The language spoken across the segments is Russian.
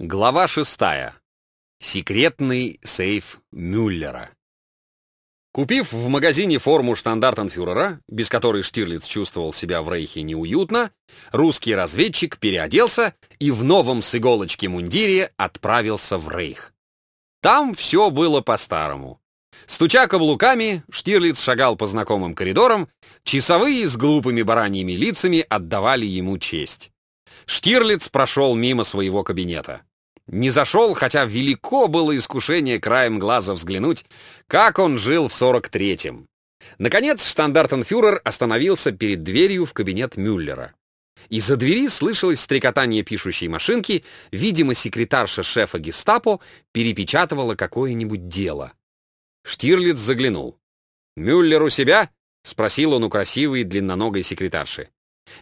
Глава шестая. Секретный сейф Мюллера. Купив в магазине форму штандартенфюрера, без которой Штирлиц чувствовал себя в Рейхе неуютно, русский разведчик переоделся и в новом с иголочки мундире отправился в Рейх. Там все было по-старому. Стуча каблуками, Штирлиц шагал по знакомым коридорам, часовые с глупыми бараньими лицами отдавали ему честь. Штирлиц прошел мимо своего кабинета. Не зашел, хотя велико было искушение краем глаза взглянуть, как он жил в 43-м. Наконец штандартенфюрер остановился перед дверью в кабинет Мюллера. Из-за двери слышалось стрекотание пишущей машинки, видимо, секретарша шефа гестапо перепечатывала какое-нибудь дело. Штирлиц заглянул. «Мюллер у себя?» — спросил он у красивой длинноногой секретарши.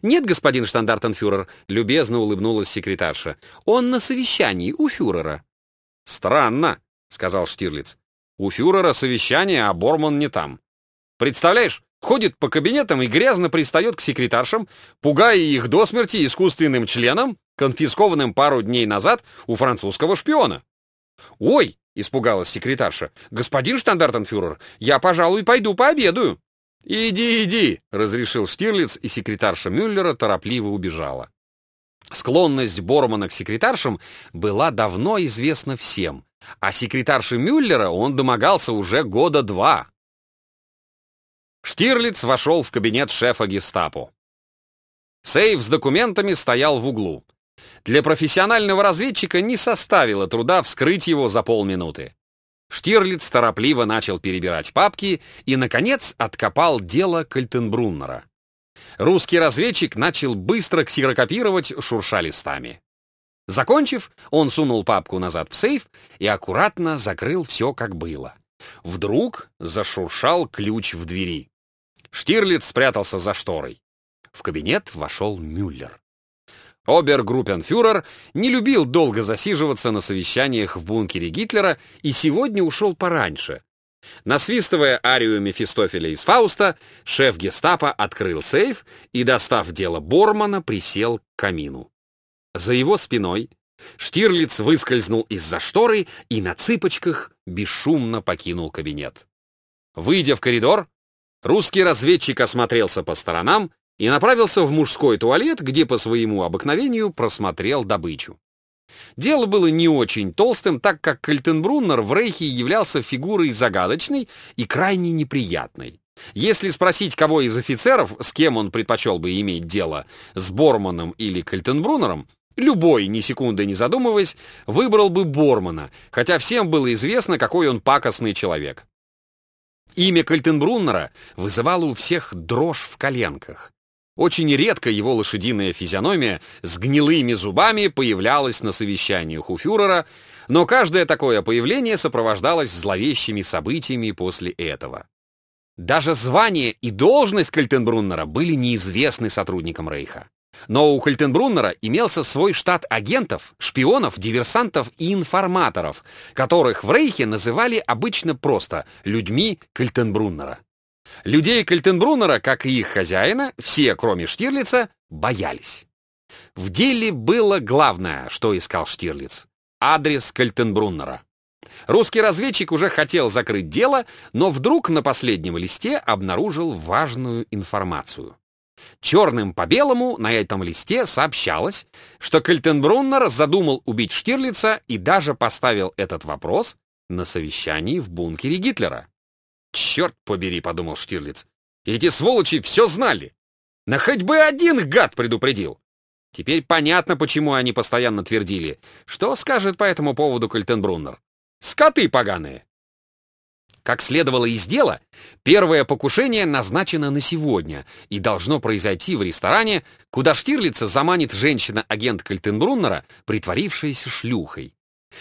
«Нет, господин штандартенфюрер», — любезно улыбнулась секретарша. «Он на совещании у фюрера». «Странно», — сказал Штирлиц. «У фюрера совещание, а Борман не там. Представляешь, ходит по кабинетам и грязно пристает к секретаршам, пугая их до смерти искусственным членом, конфискованным пару дней назад у французского шпиона». «Ой!» — испугалась секретарша. «Господин штандартенфюрер, я, пожалуй, пойду пообедаю». «Иди, иди!» — разрешил Штирлиц, и секретарша Мюллера торопливо убежала. Склонность Бормана к секретаршам была давно известна всем, а секретарши Мюллера он домогался уже года два. Штирлиц вошел в кабинет шефа гестапо. Сейф с документами стоял в углу. Для профессионального разведчика не составило труда вскрыть его за полминуты. Штирлиц торопливо начал перебирать папки и, наконец, откопал дело Кальтенбруннера. Русский разведчик начал быстро ксерокопировать, шурша листами. Закончив, он сунул папку назад в сейф и аккуратно закрыл все, как было. Вдруг зашуршал ключ в двери. Штирлиц спрятался за шторой. В кабинет вошел Мюллер. Обергруппенфюрер не любил долго засиживаться на совещаниях в бункере Гитлера и сегодня ушел пораньше. Насвистывая арию Мефистофеля из Фауста, шеф гестапо открыл сейф и, достав дело Бормана, присел к камину. За его спиной Штирлиц выскользнул из-за шторы и на цыпочках бесшумно покинул кабинет. Выйдя в коридор, русский разведчик осмотрелся по сторонам и направился в мужской туалет, где по своему обыкновению просмотрел добычу. Дело было не очень толстым, так как Кальтенбруннер в Рейхе являлся фигурой загадочной и крайне неприятной. Если спросить кого из офицеров, с кем он предпочел бы иметь дело, с Борманом или Кальтенбруннером, любой, ни секунды не задумываясь, выбрал бы Бормана, хотя всем было известно, какой он пакостный человек. Имя Кальтенбруннера вызывало у всех дрожь в коленках. Очень редко его лошадиная физиономия с гнилыми зубами появлялась на совещаниях у фюрера, но каждое такое появление сопровождалось зловещими событиями после этого. Даже звание и должность Кальтенбруннера были неизвестны сотрудникам Рейха. Но у Кальтенбруннера имелся свой штат агентов, шпионов, диверсантов и информаторов, которых в Рейхе называли обычно просто «людьми Кальтенбруннера». Людей Кальтенбруннера, как и их хозяина, все, кроме Штирлица, боялись. В деле было главное, что искал Штирлиц — адрес Кальтенбруннера. Русский разведчик уже хотел закрыть дело, но вдруг на последнем листе обнаружил важную информацию. Черным по белому на этом листе сообщалось, что Кальтенбруннер задумал убить Штирлица и даже поставил этот вопрос на совещании в бункере Гитлера. «Черт побери», — подумал Штирлиц. «Эти сволочи все знали. На хоть бы один гад предупредил». Теперь понятно, почему они постоянно твердили. Что скажет по этому поводу Кальтенбруннер? Скоты поганые. Как следовало из дела, первое покушение назначено на сегодня и должно произойти в ресторане, куда Штирлица заманит женщина-агент Кальтенбруннера, притворившаяся шлюхой.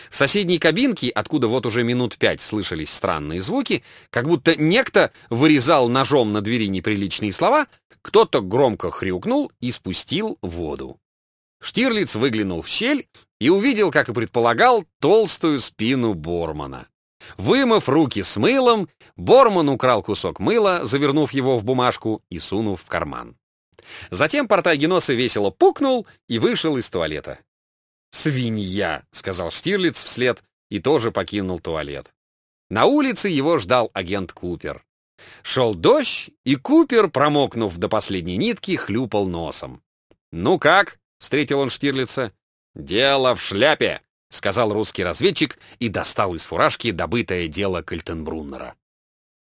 В соседней кабинке, откуда вот уже минут пять слышались странные звуки, как будто некто вырезал ножом на двери неприличные слова, кто-то громко хрюкнул и спустил воду. Штирлиц выглянул в щель и увидел, как и предполагал, толстую спину Бормана. Вымыв руки с мылом, Борман украл кусок мыла, завернув его в бумажку и сунув в карман. Затем Портагеноса весело пукнул и вышел из туалета. «Свинья!» — сказал Штирлиц вслед и тоже покинул туалет. На улице его ждал агент Купер. Шел дождь, и Купер, промокнув до последней нитки, хлюпал носом. «Ну как?» — встретил он Штирлица. «Дело в шляпе!» — сказал русский разведчик и достал из фуражки добытое дело Кальтенбруннера.